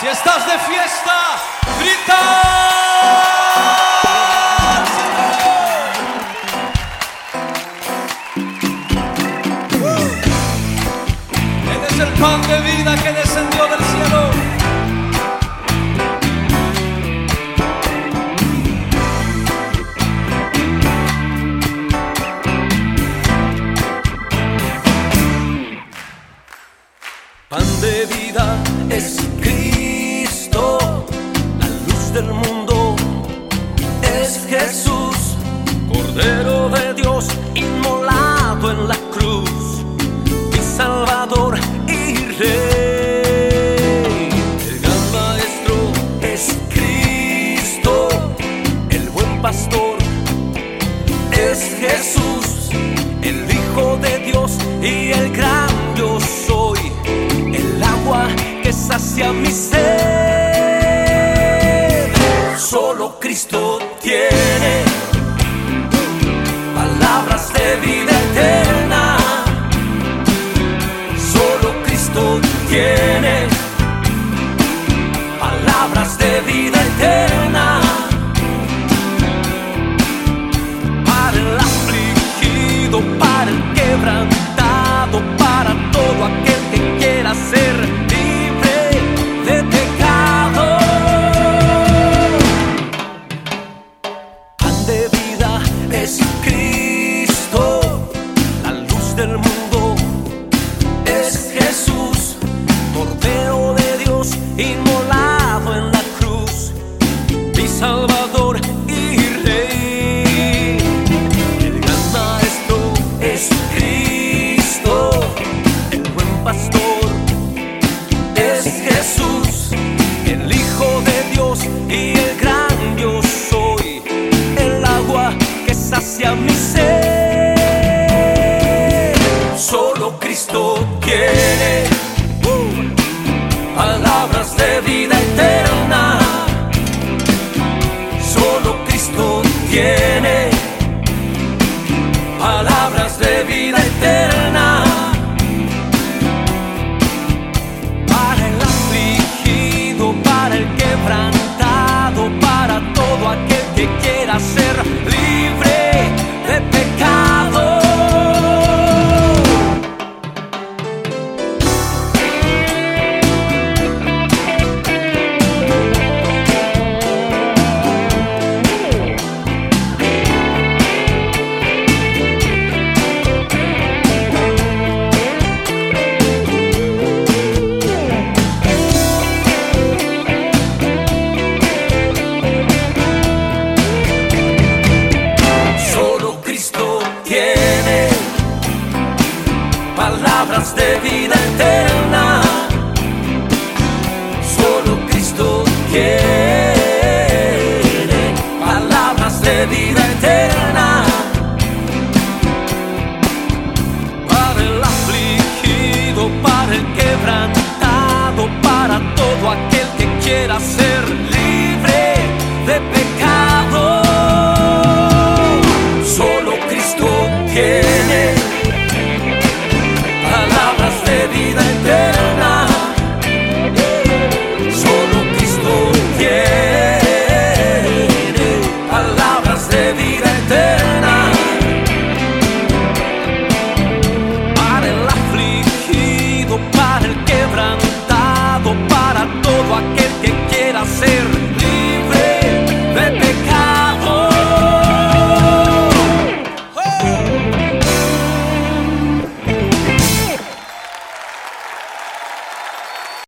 Si estás de fiesta, grita. Eres el pan de vida que descendió del del mundo. Cristo tiene palabras de vida eterna. Solo Cristo tiene. Jesús, el Hijo de Dios y el gran yo soy, el agua que sacia mi sed. Solo Cristo quiere uh, palabras de vida eterna. Solo Cristo tiene palabras de vida eterna. compran palabras de vida eterna. Solo Cristo quiere palabras de vida eterna. Para el afligido, para el quebrantado.